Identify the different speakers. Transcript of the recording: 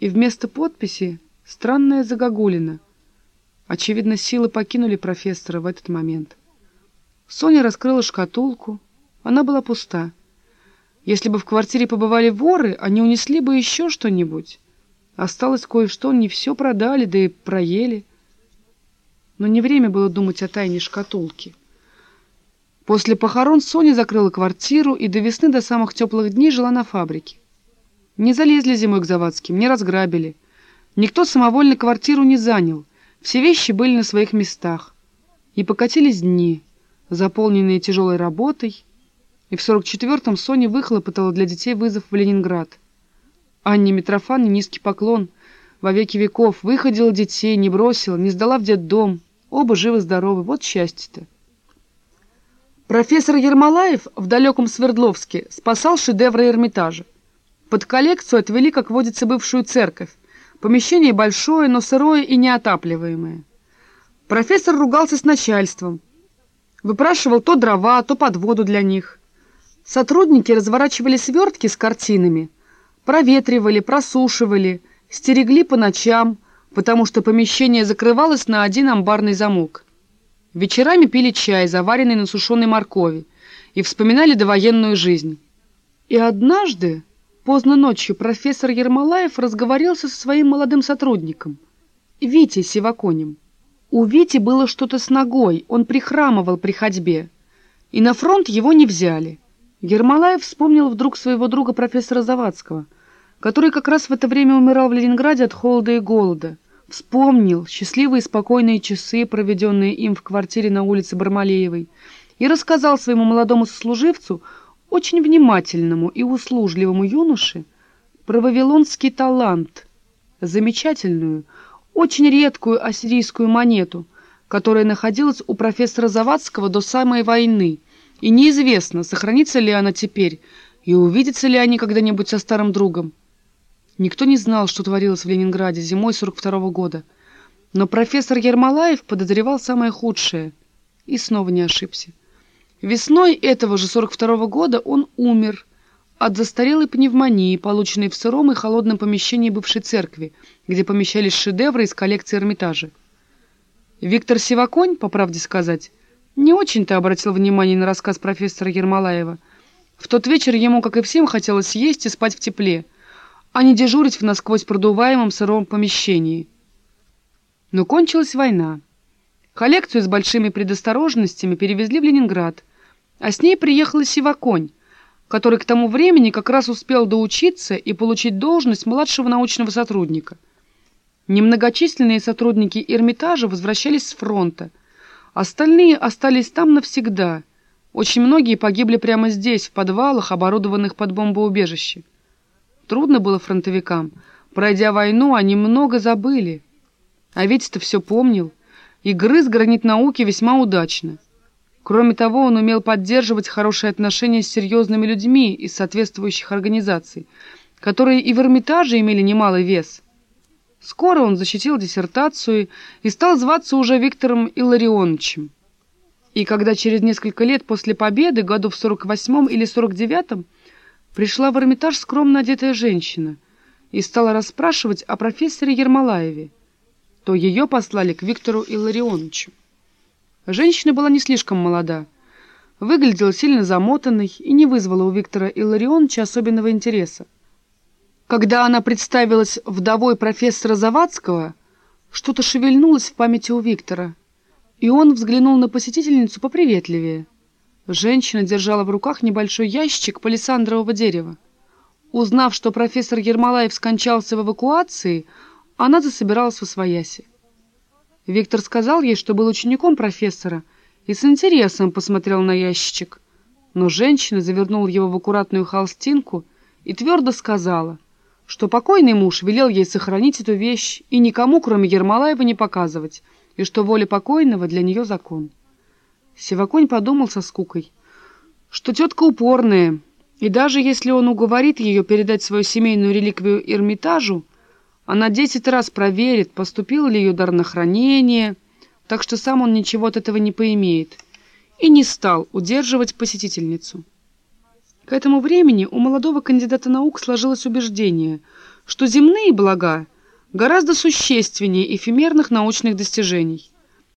Speaker 1: и вместо подписи странная загогулина. Очевидно, силы покинули профессора в этот момент. Соня раскрыла шкатулку. Она была пуста. Если бы в квартире побывали воры, они унесли бы еще что-нибудь. Осталось кое-что, не все продали, да и проели. Но не время было думать о тайне шкатулки. После похорон Соня закрыла квартиру и до весны, до самых теплых дней жила на фабрике. Не залезли зимой к Завадским, не разграбили. Никто самовольно квартиру не занял. Все вещи были на своих местах. И покатились дни, заполненные тяжелой работой, и в 44-м Соня выхлопотала для детей вызов в Ленинград. Анне Митрофане низкий поклон. Во веки веков выходила детей, не бросила, не сдала в детдом. Оба живы-здоровы. Вот счастье-то. Профессор Ермолаев в далеком Свердловске спасал шедевры Эрмитажа. Под коллекцию отвели, как водится, бывшую церковь. Помещение большое, но сырое и неотапливаемое. Профессор ругался с начальством. Выпрашивал то дрова, то подводу для них. Сотрудники разворачивали свертки с картинами, проветривали, просушивали, стерегли по ночам, потому что помещение закрывалось на один амбарный замок. Вечерами пили чай, заваренный на сушеной моркови, и вспоминали довоенную жизнь. И однажды, поздно ночью, профессор Ермолаев разговорился со своим молодым сотрудником, Витей Сиваконем. У Вити было что-то с ногой, он прихрамывал при ходьбе, и на фронт его не взяли. Ермолаев вспомнил вдруг своего друга профессора Завадского, который как раз в это время умирал в Ленинграде от холода и голода. Вспомнил счастливые спокойные часы, проведенные им в квартире на улице Бармалеевой, и рассказал своему молодому сослуживцу, очень внимательному и услужливому юноше, про вавилонский талант, замечательную, очень редкую ассирийскую монету, которая находилась у профессора Завадского до самой войны – и неизвестно, сохранится ли она теперь, и увидятся ли они когда-нибудь со старым другом. Никто не знал, что творилось в Ленинграде зимой 42 -го года. Но профессор Ермолаев подозревал самое худшее. И снова не ошибся. Весной этого же 42 -го года он умер от застарелой пневмонии, полученной в сыром и холодном помещении бывшей церкви, где помещались шедевры из коллекции Эрмитажа. Виктор Сиваконь, по правде сказать, не очень-то обратил внимание на рассказ профессора Ермолаева. В тот вечер ему, как и всем, хотелось есть и спать в тепле, а не дежурить в насквозь продуваемом сыром помещении. Но кончилась война. Коллекцию с большими предосторожностями перевезли в Ленинград, а с ней приехал Сиваконь, который к тому времени как раз успел доучиться и получить должность младшего научного сотрудника. Немногочисленные сотрудники Эрмитажа возвращались с фронта – Остальные остались там навсегда. Очень многие погибли прямо здесь, в подвалах, оборудованных под бомбоубежище. Трудно было фронтовикам. Пройдя войну, они много забыли. А ведь-то все помнил. И грыз гранит науки весьма удачно. Кроме того, он умел поддерживать хорошие отношения с серьезными людьми из соответствующих организаций, которые и в Эрмитаже имели немалый вес – Скоро он защитил диссертацию и стал зваться уже Виктором Илларионовичем. И когда через несколько лет после победы, году в 48-м или 49-м, пришла в Эрмитаж скромно одетая женщина и стала расспрашивать о профессоре Ермолаеве, то ее послали к Виктору Илларионовичу. Женщина была не слишком молода, выглядела сильно замотанной и не вызвала у Виктора Илларионовича особенного интереса. Когда она представилась вдовой профессора Завадского, что-то шевельнулось в памяти у Виктора, и он взглянул на посетительницу поприветливее. Женщина держала в руках небольшой ящик палисандрового дерева. Узнав, что профессор Ермолаев скончался в эвакуации, она засобиралась в освояси. Виктор сказал ей, что был учеником профессора, и с интересом посмотрел на ящичек. Но женщина завернула его в аккуратную холстинку и твердо сказала — что покойный муж велел ей сохранить эту вещь и никому, кроме Ермолаева, не показывать, и что воля покойного для нее закон. Севаконь подумал со скукой, что тетка упорная, и даже если он уговорит ее передать свою семейную реликвию Эрмитажу, она десять раз проверит, поступил ли ее дар на хранение, так что сам он ничего от этого не поимеет, и не стал удерживать посетительницу. К этому времени у молодого кандидата наук сложилось убеждение, что земные блага гораздо существеннее эфемерных научных достижений.